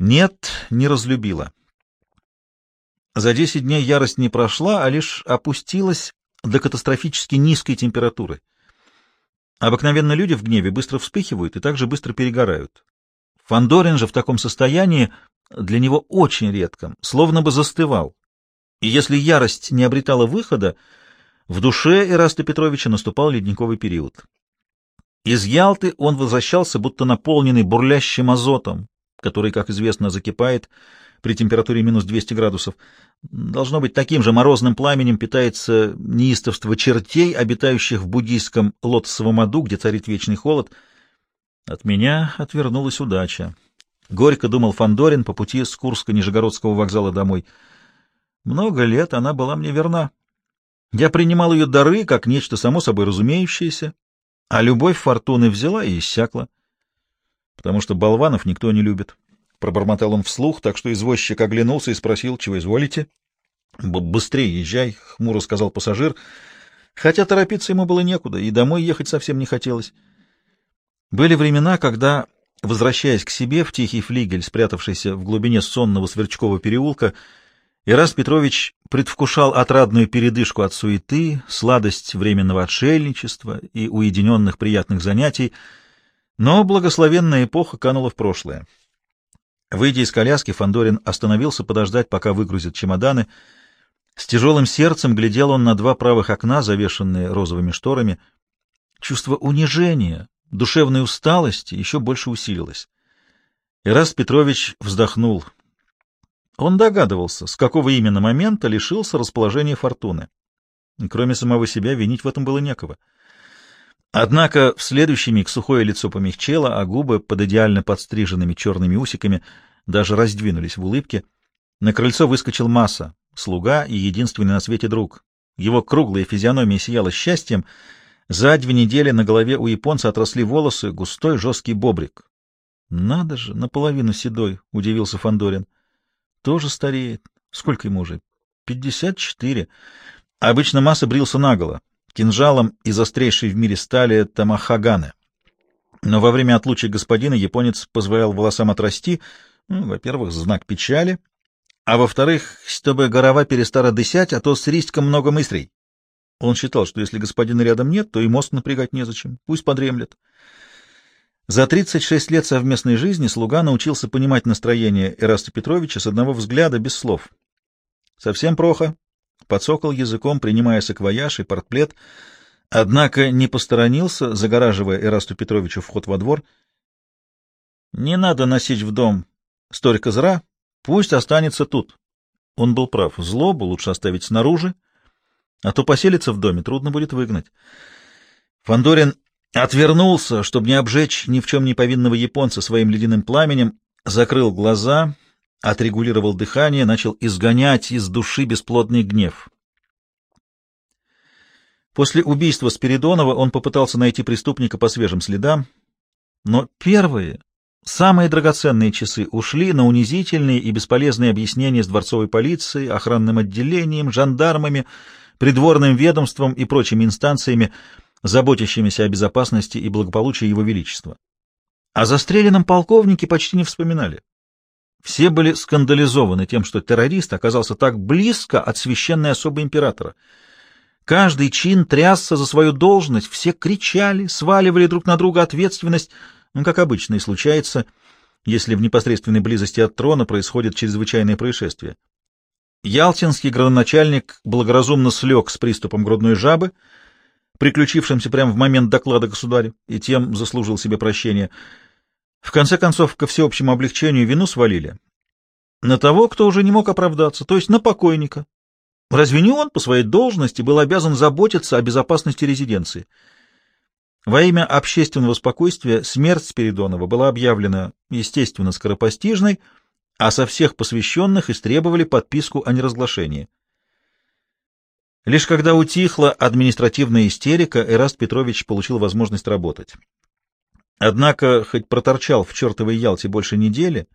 Нет, не разлюбила. За десять дней ярость не прошла, а лишь опустилась до катастрофически низкой температуры. Обыкновенно люди в гневе быстро вспыхивают и также быстро перегорают. Фандорин же в таком состоянии для него очень редком, словно бы застывал. И если ярость не обретала выхода, в душе Ираста Петровича наступал ледниковый период. Из Ялты он возвращался, будто наполненный бурлящим азотом, который, как известно, закипает при температуре минус 200 градусов. Должно быть, таким же морозным пламенем питается неистовство чертей, обитающих в буддийском лотосовом аду, где царит вечный холод. От меня отвернулась удача. Горько думал Фандорин по пути с Курска-Нижегородского вокзала домой. Много лет она была мне верна. Я принимал ее дары как нечто само собой разумеющееся, а любовь фортуны взяла и иссякла. Потому что болванов никто не любит. Пробормотал он вслух, так что извозчик оглянулся и спросил, чего изволите. — Быстрее езжай, — хмуро сказал пассажир, хотя торопиться ему было некуда, и домой ехать совсем не хотелось. Были времена, когда, возвращаясь к себе в тихий флигель, спрятавшийся в глубине сонного Сверчкова переулка, Ирас Петрович предвкушал отрадную передышку от суеты, сладость временного отшельничества и уединенных приятных занятий, но благословенная эпоха канула в прошлое. Выйдя из коляски, Фандорин остановился подождать, пока выгрузят чемоданы. С тяжелым сердцем глядел он на два правых окна, завешенные розовыми шторами. Чувство унижения, душевной усталости еще больше усилилось. Ираст Петрович вздохнул — он догадывался, с какого именно момента лишился расположения фортуны. Кроме самого себя, винить в этом было некого. Однако в следующий миг сухое лицо помягчело, а губы под идеально подстриженными черными усиками даже раздвинулись в улыбке. На крыльцо выскочил Масса, слуга и единственный на свете друг. Его круглая физиономия сияла счастьем. За две недели на голове у японца отросли волосы, густой жесткий бобрик. — Надо же, наполовину седой, — удивился Фандорин. Тоже стареет. Сколько ему уже? Пятьдесят четыре. Обычно Масса брился наголо, кинжалом из острейшей в мире стали Тамахаганы. Но во время отлучек господина японец позволял волосам отрасти, ну, во-первых, знак печали, а во-вторых, чтобы голова перестала дысять, а то с риськом много мыслей. Он считал, что если господина рядом нет, то и мозг напрягать незачем, пусть подремлет. За 36 лет совместной жизни слуга научился понимать настроение Эраста Петровича с одного взгляда, без слов. Совсем плохо, подсокал языком, принимая саквояж и портплет, однако не посторонился, загораживая Эрасту Петровичу вход во двор. «Не надо носить в дом столько зра, пусть останется тут». Он был прав, злобу лучше оставить снаружи, а то поселиться в доме трудно будет выгнать. Фандорин Отвернулся, чтобы не обжечь ни в чем не повинного японца своим ледяным пламенем, закрыл глаза, отрегулировал дыхание, начал изгонять из души бесплодный гнев. После убийства Спиридонова он попытался найти преступника по свежим следам, но первые, самые драгоценные часы ушли на унизительные и бесполезные объяснения с дворцовой полицией, охранным отделением, жандармами, придворным ведомством и прочими инстанциями, заботящимися о безопасности и благополучии Его Величества. О застреленном полковнике почти не вспоминали. Все были скандализованы тем, что террорист оказался так близко от священной особы императора. Каждый чин трясся за свою должность, все кричали, сваливали друг на друга ответственность, ну, как обычно и случается, если в непосредственной близости от трона происходит чрезвычайное происшествие. Ялтинский градоначальник благоразумно слег с приступом грудной жабы, приключившимся прямо в момент доклада государя, и тем заслужил себе прощения. В конце концов, ко всеобщему облегчению вину свалили. На того, кто уже не мог оправдаться, то есть на покойника. Разве не он по своей должности был обязан заботиться о безопасности резиденции? Во имя общественного спокойствия смерть Спиридонова была объявлена, естественно, скоропостижной, а со всех посвященных истребовали подписку о неразглашении. Лишь когда утихла административная истерика, Эраст Петрович получил возможность работать. Однако, хоть проторчал в чертовой Ялте больше недели,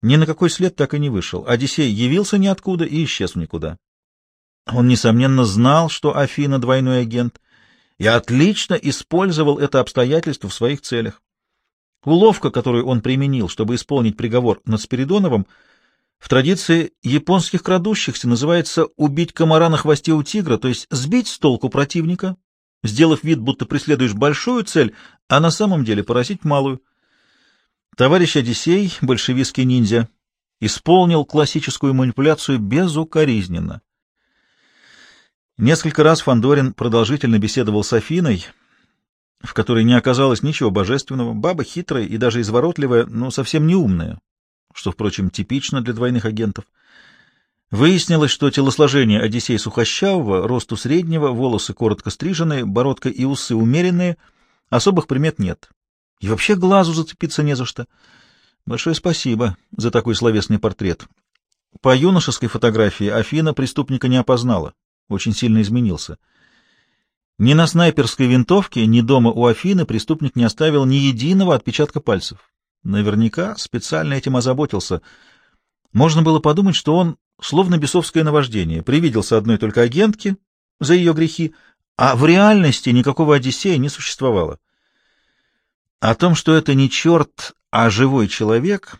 ни на какой след так и не вышел. Одиссей явился ниоткуда и исчез в никуда. Он, несомненно, знал, что Афина — двойной агент, и отлично использовал это обстоятельство в своих целях. Уловка, которую он применил, чтобы исполнить приговор над Спиридоновым, в традиции японских крадущихся называется «убить комара на хвосте у тигра», то есть сбить с толку противника, сделав вид, будто преследуешь большую цель, а на самом деле поразить малую. Товарищ Одиссей, большевистский ниндзя, исполнил классическую манипуляцию безукоризненно. Несколько раз Фандорин продолжительно беседовал с Афиной, в которой не оказалось ничего божественного, баба хитрая и даже изворотливая, но совсем не умная, что, впрочем, типично для двойных агентов. Выяснилось, что телосложение Одиссея сухощавого, росту среднего, волосы коротко стриженные, бородка и усы умеренные, особых примет нет. И вообще глазу зацепиться не за что. Большое спасибо за такой словесный портрет. По юношеской фотографии Афина преступника не опознала, очень сильно изменился. Ни на снайперской винтовке, ни дома у Афины преступник не оставил ни единого отпечатка пальцев. Наверняка специально этим озаботился. Можно было подумать, что он словно бесовское наваждение, привиделся одной только агентке за ее грехи, а в реальности никакого Одиссея не существовало. О том, что это не черт, а живой человек,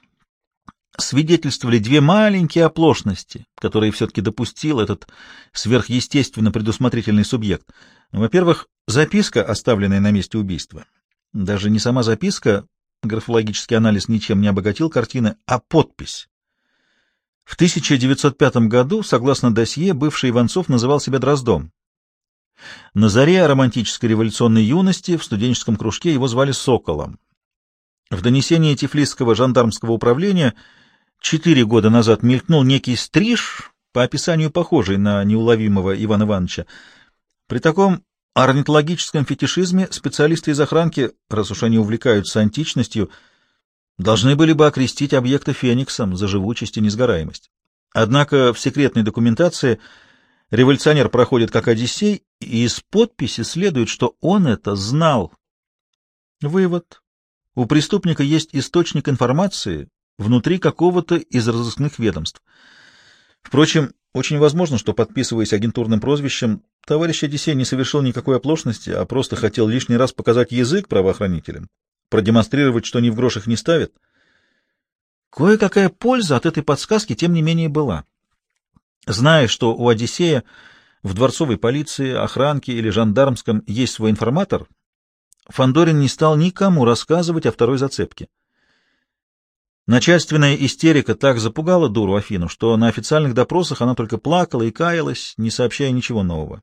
свидетельствовали две маленькие оплошности, которые все-таки допустил этот сверхъестественно предусмотрительный субъект. Во-первых, записка, оставленная на месте убийства. Даже не сама записка, графологический анализ ничем не обогатил картины, а подпись. В 1905 году, согласно досье, бывший Иванцов называл себя Дроздом. На заре романтической революционной юности в студенческом кружке его звали Соколом. В донесении Тифлисского жандармского управления четыре года назад мелькнул некий стриж, по описанию похожий на неуловимого Ивана Ивановича. При таком орнитологическом фетишизме специалисты из охранки, раз уж они увлекаются античностью, должны были бы окрестить объекта фениксом за живучесть и несгораемость. Однако в секретной документации революционер проходит как Одиссей, и из подписи следует, что он это знал. Вывод. У преступника есть источник информации внутри какого-то из разыскных ведомств. Впрочем, очень возможно, что, подписываясь агентурным прозвищем, товарищ Одиссей не совершил никакой оплошности, а просто хотел лишний раз показать язык правоохранителям, продемонстрировать, что ни в грошах не ставит. Кое-какая польза от этой подсказки, тем не менее, была. Зная, что у Одиссея в дворцовой полиции, охранке или жандармском есть свой информатор, Фандорин не стал никому рассказывать о второй зацепке. Начальственная истерика так запугала дуру Афину, что на официальных допросах она только плакала и каялась, не сообщая ничего нового.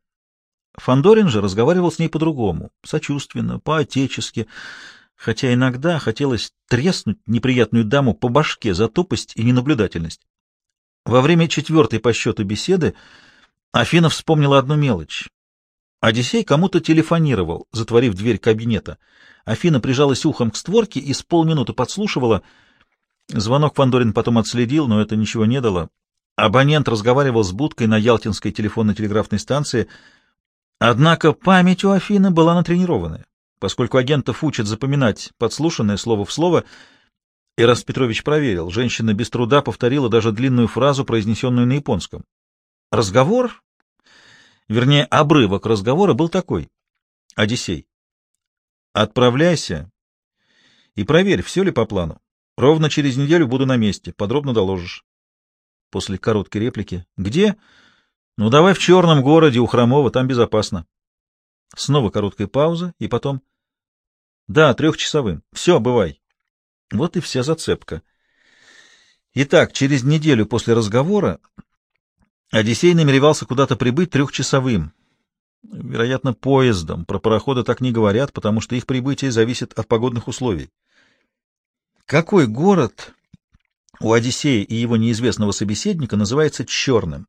Фандорин же разговаривал с ней по-другому, сочувственно, по-отечески, хотя иногда хотелось треснуть неприятную даму по башке за тупость и ненаблюдательность. Во время четвертой по счету беседы Афина вспомнила одну мелочь. Одиссей кому-то телефонировал, затворив дверь кабинета. Афина прижалась ухом к створке и с полминуты подслушивала — Звонок Фандорин потом отследил, но это ничего не дало. Абонент разговаривал с будкой на Ялтинской телефонно-телеграфной станции. Однако память у Афины была натренированная, поскольку агентов учат запоминать подслушанное слово в слово. Ираст Петрович проверил. Женщина без труда повторила даже длинную фразу, произнесенную на японском. Разговор, вернее, обрывок разговора был такой. Одиссей. Отправляйся и проверь, все ли по плану. Ровно через неделю буду на месте. Подробно доложишь. После короткой реплики. Где? Ну, давай в черном городе у Хромова, там безопасно. Снова короткая пауза, и потом... Да, трехчасовым. Все, бывай. Вот и вся зацепка. Итак, через неделю после разговора Одиссей намеревался куда-то прибыть трехчасовым. Вероятно, поездом. Про пароходы так не говорят, потому что их прибытие зависит от погодных условий. Какой город у Одиссея и его неизвестного собеседника называется черным?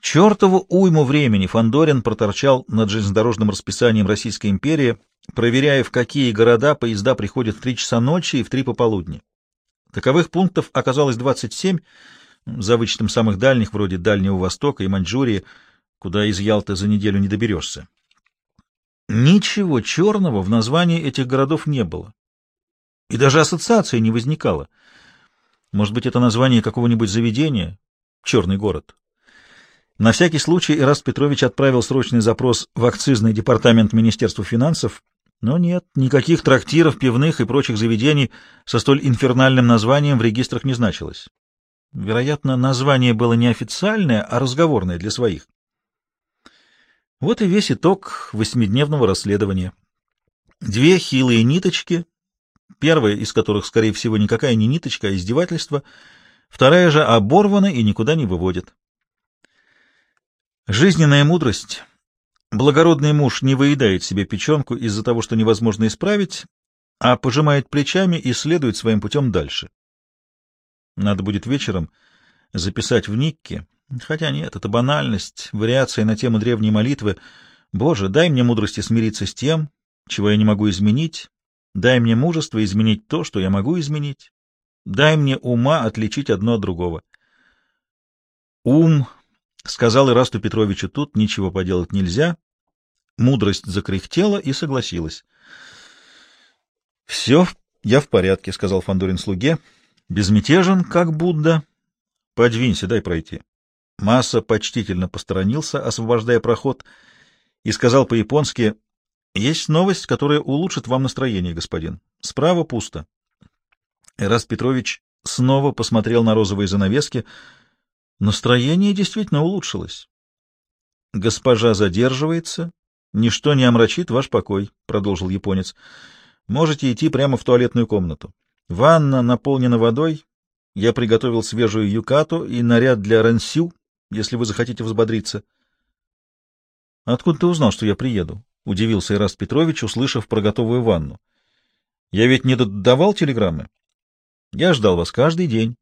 Чертову уйму времени Фандорин проторчал над железнодорожным расписанием Российской империи, проверяя, в какие города поезда приходят в три часа ночи и в три пополудни. Таковых пунктов оказалось 27, за вычетом самых дальних, вроде Дальнего Востока и Маньчжурии, куда из Ялты за неделю не доберешься. Ничего черного в названии этих городов не было. И даже ассоциации не возникало. Может быть, это название какого-нибудь заведения? Черный город. На всякий случай Ираст Петрович отправил срочный запрос в акцизный департамент Министерства финансов Но нет, никаких трактиров, пивных и прочих заведений со столь инфернальным названием в регистрах не значилось. Вероятно, название было не официальное, а разговорное для своих. Вот и весь итог восьмидневного расследования. Две хилые ниточки, первая из которых, скорее всего, никакая не ниточка, а издевательство, вторая же оборвана и никуда не выводит. Жизненная мудрость. Благородный муж не выедает себе печенку из-за того, что невозможно исправить, а пожимает плечами и следует своим путем дальше. Надо будет вечером записать в Никке, хотя нет, это банальность, вариация на тему древней молитвы. Боже, дай мне мудрости смириться с тем, чего я не могу изменить, дай мне мужество изменить то, что я могу изменить, дай мне ума отличить одно от другого. Ум Сказал Ирасту Петровичу, тут ничего поделать нельзя. Мудрость закряхтела и согласилась. — Все, я в порядке, — сказал Фандорин слуге. — Безмятежен, как Будда. — Подвинься, дай пройти. Масса почтительно посторонился, освобождая проход, и сказал по-японски, — Есть новость, которая улучшит вам настроение, господин. Справа пусто. Эраст Петрович снова посмотрел на розовые занавески — Настроение действительно улучшилось. — Госпожа задерживается. Ничто не омрачит ваш покой, — продолжил японец. — Можете идти прямо в туалетную комнату. Ванна наполнена водой. Я приготовил свежую юкату и наряд для рансю, если вы захотите взбодриться. — Откуда ты узнал, что я приеду? — удивился Ираст Петрович, услышав про готовую ванну. — Я ведь не давал телеграммы. Я ждал вас каждый день.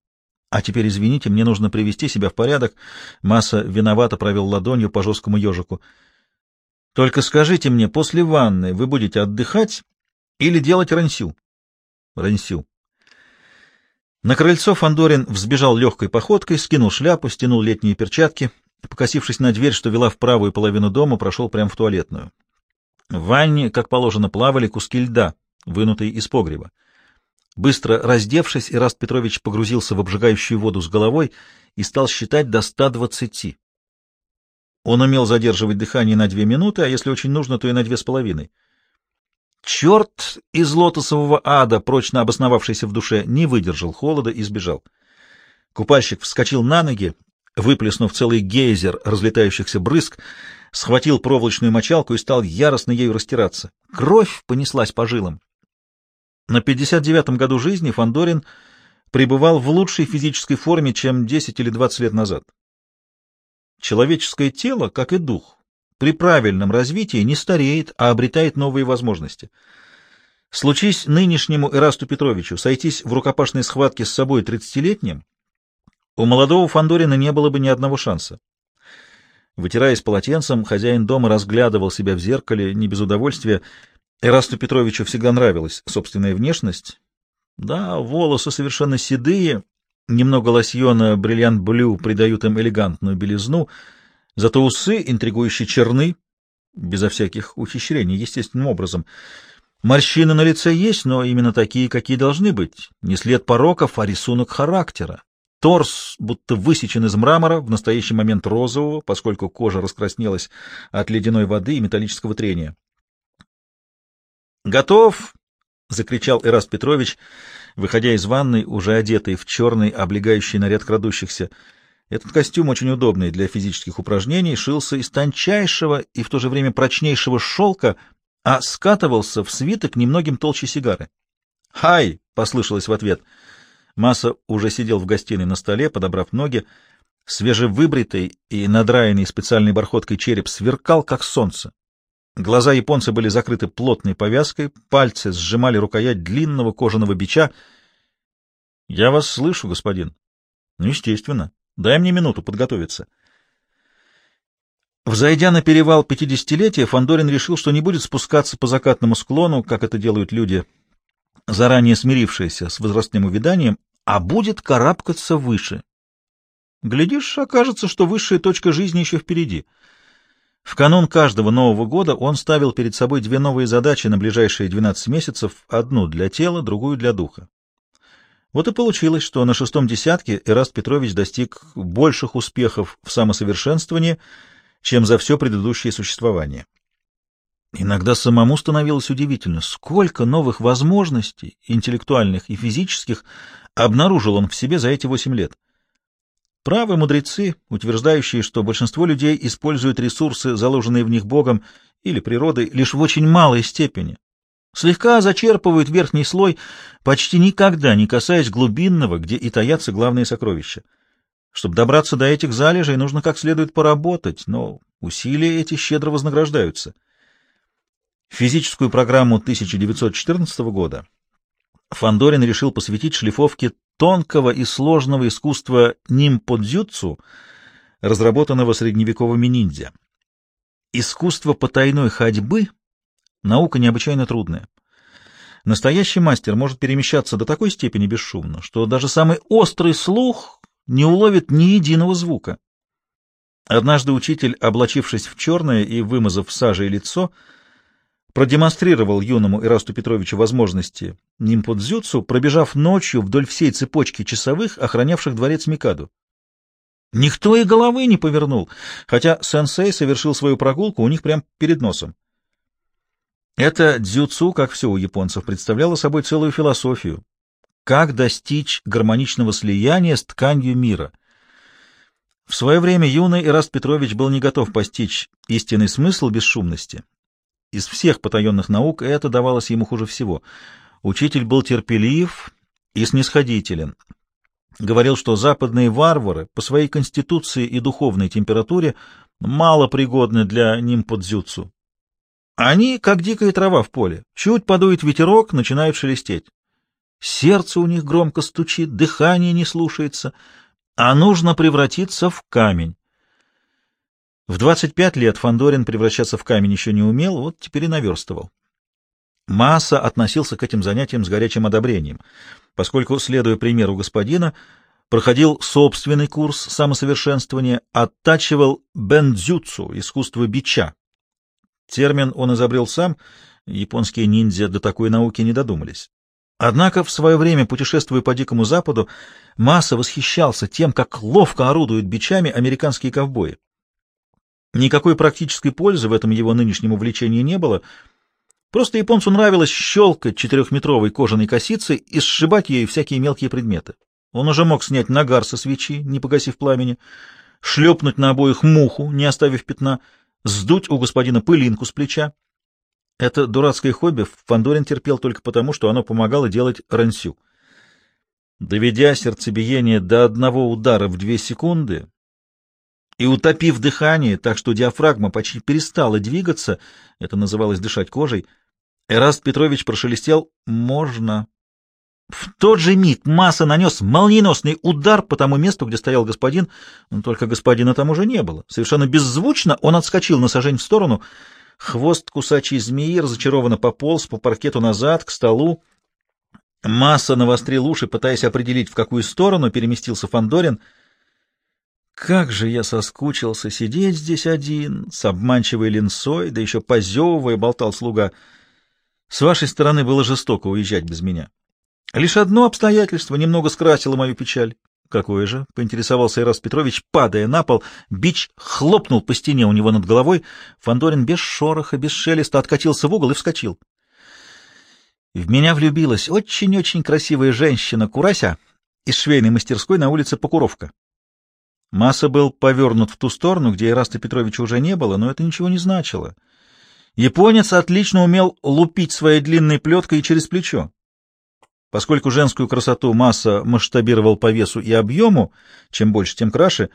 А теперь, извините, мне нужно привести себя в порядок. Масса виновато провел ладонью по жесткому ежику. Только скажите мне, после ванны вы будете отдыхать или делать рансю? Рансю. На крыльцо Фандорин взбежал легкой походкой, скинул шляпу, стянул летние перчатки, покосившись на дверь, что вела в правую половину дома, прошел прямо в туалетную. В ванне, как положено, плавали куски льда, вынутые из погреба. Быстро раздевшись, Ираст Петрович погрузился в обжигающую воду с головой и стал считать до 120. Он умел задерживать дыхание на две минуты, а если очень нужно, то и на две с половиной. Черт из лотосового ада, прочно обосновавшийся в душе, не выдержал холода и сбежал. Купальщик вскочил на ноги, выплеснув целый гейзер разлетающихся брызг, схватил проволочную мочалку и стал яростно ею растираться. Кровь понеслась по жилам. На 59-м году жизни Фандорин пребывал в лучшей физической форме, чем 10 или 20 лет назад. Человеческое тело, как и дух, при правильном развитии не стареет, а обретает новые возможности. Случись нынешнему Эрасту Петровичу сойтись в рукопашной схватке с собой тридцатилетним, у молодого Фандорина не было бы ни одного шанса. Вытираясь полотенцем, хозяин дома разглядывал себя в зеркале не без удовольствия, Эрасту Петровичу всегда нравилась собственная внешность. Да, волосы совершенно седые, немного лосьона бриллиант-блю придают им элегантную белизну, зато усы интригующе черны, безо всяких ухищрений, естественным образом. Морщины на лице есть, но именно такие, какие должны быть. Не след пороков, а рисунок характера. Торс будто высечен из мрамора, в настоящий момент розового, поскольку кожа раскраснелась от ледяной воды и металлического трения. «Готов!» — закричал Эраст Петрович, выходя из ванной, уже одетый в черный облегающий наряд крадущихся. Этот костюм, очень удобный для физических упражнений, шился из тончайшего и в то же время прочнейшего шелка, а скатывался в свиток немногим толще сигары. «Хай!» — послышалось в ответ. Масса уже сидел в гостиной на столе, подобрав ноги. Свежевыбритый и надраенный специальной бархоткой череп сверкал, как солнце. Глаза японца были закрыты плотной повязкой, пальцы сжимали рукоять длинного кожаного бича. — Я вас слышу, господин. — Ну, естественно. Дай мне минуту подготовиться. Взойдя на перевал пятидесятилетия, Фандорин решил, что не будет спускаться по закатному склону, как это делают люди, заранее смирившиеся с возрастным увяданием, а будет карабкаться выше. Глядишь, окажется, что высшая точка жизни еще впереди — в канун каждого Нового года он ставил перед собой две новые задачи на ближайшие 12 месяцев, одну для тела, другую для духа. Вот и получилось, что на шестом десятке Эраст Петрович достиг больших успехов в самосовершенствовании, чем за все предыдущее существование. Иногда самому становилось удивительно, сколько новых возможностей, интеллектуальных и физических, обнаружил он в себе за эти восемь лет. Правы мудрецы, утверждающие, что большинство людей используют ресурсы, заложенные в них Богом или природой, лишь в очень малой степени. Слегка зачерпывают верхний слой, почти никогда не касаясь глубинного, где и таятся главные сокровища. Чтобы добраться до этих залежей, нужно как следует поработать, но усилия эти щедро вознаграждаются. Физическую программу 1914 года Фандорин решил посвятить шлифовке тонкого и сложного искусства нимподзюцу, разработанного средневековыми ниндзя. Искусство потайной ходьбы — наука необычайно трудная. Настоящий мастер может перемещаться до такой степени бесшумно, что даже самый острый слух не уловит ни единого звука. Однажды учитель, облачившись в черное и вымазав сажей лицо, — продемонстрировал юному Ирасту Петровичу возможности нимподзюцу, пробежав ночью вдоль всей цепочки часовых, охранявших дворец Микаду. Никто и головы не повернул, хотя сенсей совершил свою прогулку у них прямо перед носом. Это дзюцу, как все у японцев, представляло собой целую философию. Как достичь гармоничного слияния с тканью мира? В свое время юный Ираст Петрович был не готов постичь истинный смысл бесшумности из всех потаенных наук это давалось ему хуже всего. Учитель был терпелив и снисходителен. Говорил, что западные варвары по своей конституции и духовной температуре мало пригодны для нимподзюцу. Они, как дикая трава в поле, чуть подует ветерок, начинают шелестеть. Сердце у них громко стучит, дыхание не слушается, а нужно превратиться в камень. В 25 лет Фандорин превращаться в камень еще не умел, вот теперь и наверстывал. Масса относился к этим занятиям с горячим одобрением, поскольку, следуя примеру господина, проходил собственный курс самосовершенствования, оттачивал бендзюцу, искусство бича. Термин он изобрел сам, японские ниндзя до такой науки не додумались. Однако в свое время, путешествуя по Дикому Западу, Масса восхищался тем, как ловко орудуют бичами американские ковбои. Никакой практической пользы в этом его нынешнем увлечении не было. Просто японцу нравилось щелкать четырехметровой кожаной косицей и сшибать ею всякие мелкие предметы. Он уже мог снять нагар со свечи, не погасив пламени, шлепнуть на обоих муху, не оставив пятна, сдуть у господина пылинку с плеча. Это дурацкое хобби Фандорин терпел только потому, что оно помогало делать рансю. Доведя сердцебиение до одного удара в две секунды, и, утопив дыхание, так что диафрагма почти перестала двигаться, это называлось дышать кожей, Эраст Петрович прошелестел «можно». В тот же миг Масса нанес молниеносный удар по тому месту, где стоял господин, но только господина там уже не было. Совершенно беззвучно он отскочил на сажень в сторону, хвост кусачей змеи разочарованно пополз по паркету назад, к столу. Масса навострил уши, пытаясь определить, в какую сторону переместился Фандорин — как же я соскучился сидеть здесь один, с обманчивой линцой, да еще позевывая, болтал слуга. С вашей стороны было жестоко уезжать без меня. Лишь одно обстоятельство немного скрасило мою печаль. Какое же? — поинтересовался Ирас Петрович, падая на пол. Бич хлопнул по стене у него над головой. Фандорин без шороха, без шелеста откатился в угол и вскочил. В меня влюбилась очень-очень красивая женщина Курася из швейной мастерской на улице Покуровка. Масса был повернут в ту сторону, где Ираста Петровича уже не было, но это ничего не значило. Японец отлично умел лупить своей длинной плеткой через плечо. Поскольку женскую красоту Масса масштабировал по весу и объему, чем больше, тем краше,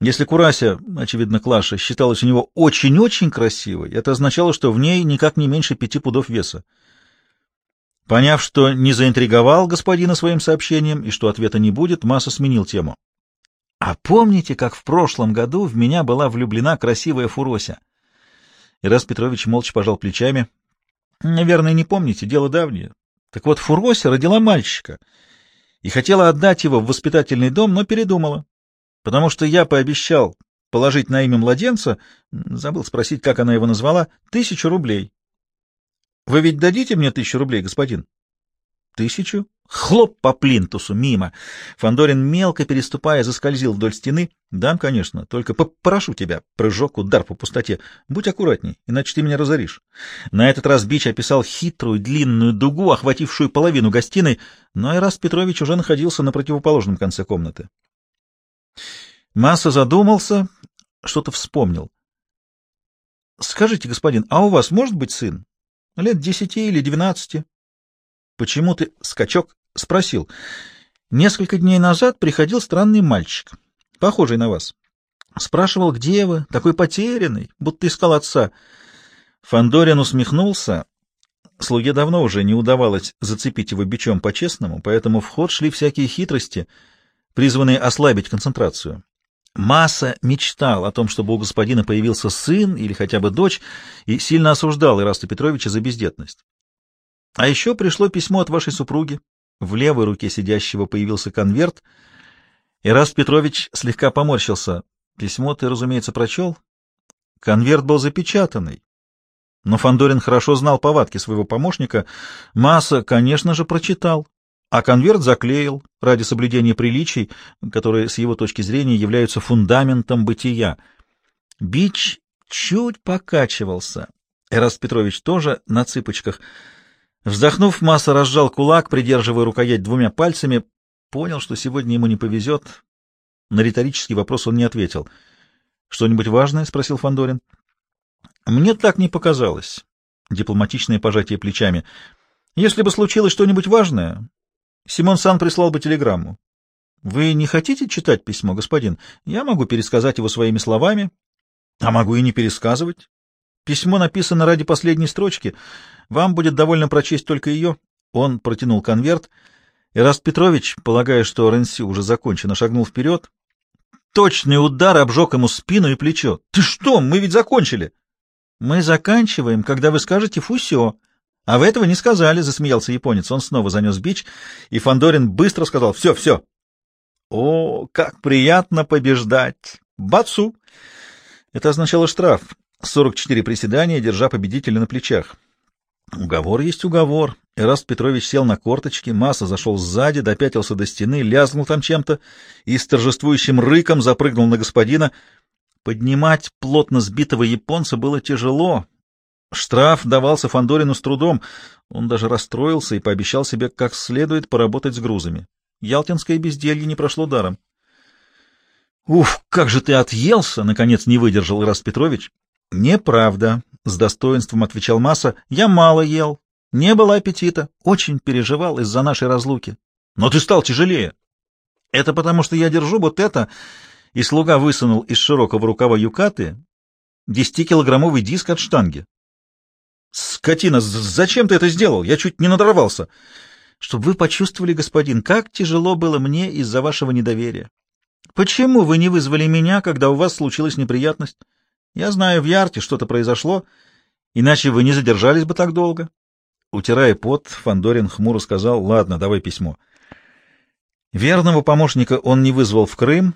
если Курася, очевидно, Клаша, считалась у него очень-очень красивой, это означало, что в ней никак не меньше пяти пудов веса. Поняв, что не заинтриговал господина своим сообщением и что ответа не будет, Масса сменил тему. А помните, как в прошлом году в меня была влюблена красивая Фурося? Ирас Петрович молча пожал плечами. Наверное, не помните, дело давнее. Так вот, Фурося родила мальчика и хотела отдать его в воспитательный дом, но передумала, потому что я пообещал положить на имя младенца, забыл спросить, как она его назвала, тысячу рублей. Вы ведь дадите мне тысячу рублей, господин? Тысячу? Хлоп по плинтусу, мимо. Фандорин мелко переступая, заскользил вдоль стены. Дам, конечно, только попрошу тебя. Прыжок, удар по пустоте. Будь аккуратней, иначе ты меня разоришь. На этот раз Бич описал хитрую длинную дугу, охватившую половину гостиной, но Эраст Петрович уже находился на противоположном конце комнаты. Масса задумался, что-то вспомнил. — Скажите, господин, а у вас может быть сын? Лет десяти или двенадцати? — Почему ты, скачок, спросил? — Несколько дней назад приходил странный мальчик, похожий на вас. Спрашивал, где вы, такой потерянный, будто искал отца. Фандорин усмехнулся. Слуге давно уже не удавалось зацепить его бичом по-честному, поэтому в ход шли всякие хитрости, призванные ослабить концентрацию. Масса мечтал о том, чтобы у господина появился сын или хотя бы дочь, и сильно осуждал Ираста Петровича за бездетность. А еще пришло письмо от вашей супруги. В левой руке сидящего появился конверт. Ираст Петрович слегка поморщился. Письмо ты, разумеется, прочел? Конверт был запечатанный. Но Фандорин хорошо знал повадки своего помощника. Масса, конечно же, прочитал а конверт заклеил ради соблюдения приличий, которые с его точки зрения являются фундаментом бытия. Бич чуть покачивался. Эраст Петрович тоже на цыпочках. Вздохнув, Масса разжал кулак, придерживая рукоять двумя пальцами, понял, что сегодня ему не повезет. На риторический вопрос он не ответил. — Что-нибудь важное? — спросил Фандорин. Мне так не показалось. Дипломатичное пожатие плечами. — Если бы случилось что-нибудь важное, Симон Сан прислал бы телеграмму. Вы не хотите читать письмо, господин? Я могу пересказать его своими словами, а могу и не пересказывать. Письмо написано ради последней строчки. Вам будет довольно прочесть только ее. Он протянул конверт. Ираст Петрович, полагая, что Ренси уже закончено, шагнул вперед. Точный удар обжег ему спину и плечо. — Ты что? Мы ведь закончили! — Мы заканчиваем, когда вы скажете «фусё». — А вы этого не сказали, — засмеялся японец. Он снова занес бич, и Фандорин быстро сказал «Все, все». — О, как приятно побеждать! Бацу! Это означало штраф. 44 приседания, держа победителя на плечах. Уговор есть уговор. Эраст Петрович сел на корточки, Масса зашел сзади, допятился до стены, лязнул там чем-то и с торжествующим рыком запрыгнул на господина. Поднимать плотно сбитого японца было тяжело, Штраф давался Фандорину с трудом. Он даже расстроился и пообещал себе как следует поработать с грузами. Ялтинское безделье не прошло даром. — Уф, как же ты отъелся! — наконец не выдержал Ирас Петрович. — Неправда, — с достоинством отвечал Масса. — Я мало ел. Не было аппетита. Очень переживал из-за нашей разлуки. — Но ты стал тяжелее. — Это потому, что я держу вот это... И слуга высунул из широкого рукава юкаты десятикилограммовый диск от штанги. Скотина, зачем ты это сделал? Я чуть не надорвался. Чтобы вы почувствовали, господин, как тяжело было мне из-за вашего недоверия. Почему вы не вызвали меня, когда у вас случилась неприятность? Я знаю, в Ярте что-то произошло, иначе вы не задержались бы так долго. Утирая пот, Фандорин хмуро сказал, ладно, давай письмо. Верного помощника он не вызвал в Крым,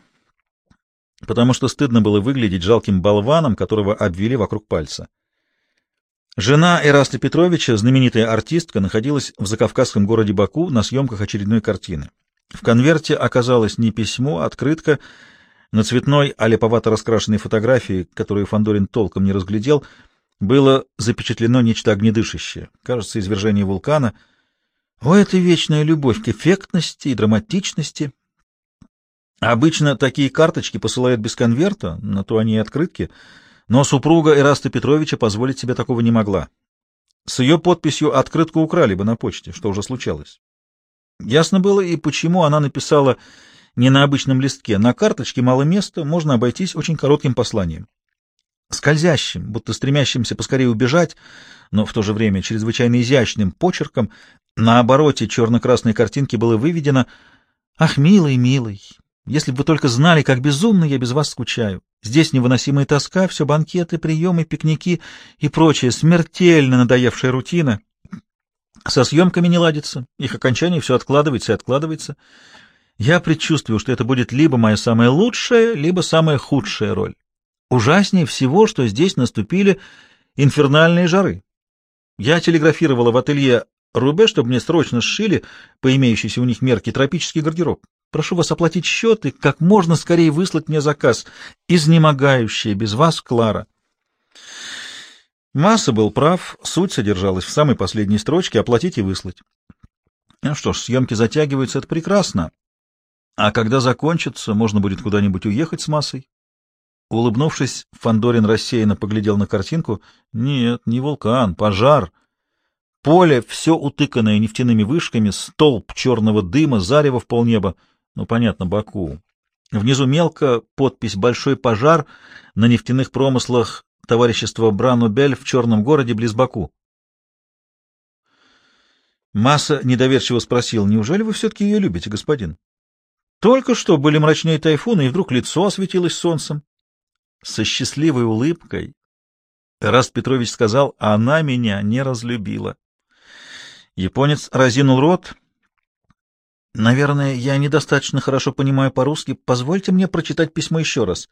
потому что стыдно было выглядеть жалким болваном, которого обвели вокруг пальца. Жена Эраста Петровича, знаменитая артистка, находилась в закавказском городе Баку на съемках очередной картины. В конверте оказалось не письмо, а открытка. На цветной, а раскрашенной фотографии, которую Фандорин толком не разглядел, было запечатлено нечто огнедышащее, кажется, извержение вулкана. О, это вечная любовь к эффектности и драматичности! Обычно такие карточки посылают без конверта, на то они и открытки — но супруга Эраста Петровича позволить себе такого не могла. С ее подписью открытку украли бы на почте, что уже случалось. Ясно было и почему она написала не на обычном листке. На карточке мало места, можно обойтись очень коротким посланием. Скользящим, будто стремящимся поскорее убежать, но в то же время чрезвычайно изящным почерком, на обороте черно-красной картинки было выведено «Ах, милый, милый, если бы вы только знали, как безумно я без вас скучаю. Здесь невыносимая тоска, все банкеты, приемы, пикники и прочая смертельно надоевшая рутина. Со съемками не ладится, их окончание все откладывается и откладывается. Я предчувствую, что это будет либо моя самая лучшая, либо самая худшая роль. Ужаснее всего, что здесь наступили инфернальные жары. Я телеграфировала в ателье Рубе, чтобы мне срочно сшили по имеющейся у них мерке тропический гардероб. Прошу вас оплатить счет и как можно скорее выслать мне заказ. Изнемогающая без вас Клара. Масса был прав, суть содержалась в самой последней строчке «оплатить и выслать». Ну что ж, съемки затягиваются, это прекрасно. А когда закончится, можно будет куда-нибудь уехать с массой. Улыбнувшись, Фандорин рассеянно поглядел на картинку. Нет, не вулкан, пожар. Поле, все утыканное нефтяными вышками, столб черного дыма, зарево в полнеба. Ну, понятно, Баку. Внизу мелко подпись «Большой пожар» на нефтяных промыслах товарищества Бранубель в черном городе близ Баку. Масса недоверчиво спросил, неужели вы все-таки ее любите, господин? Только что были мрачнее тайфуны, и вдруг лицо осветилось солнцем. Со счастливой улыбкой Раст Петрович сказал, она меня не разлюбила. Японец разинул рот. Наверное, я недостаточно хорошо понимаю по-русски. Позвольте мне прочитать письмо еще раз.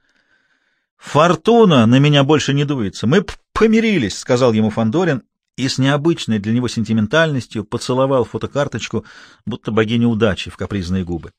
Фортуна на меня больше не дуется. Мы помирились, сказал ему Фандорин и с необычной для него сентиментальностью поцеловал фотокарточку, будто богиня удачи в капризные губы.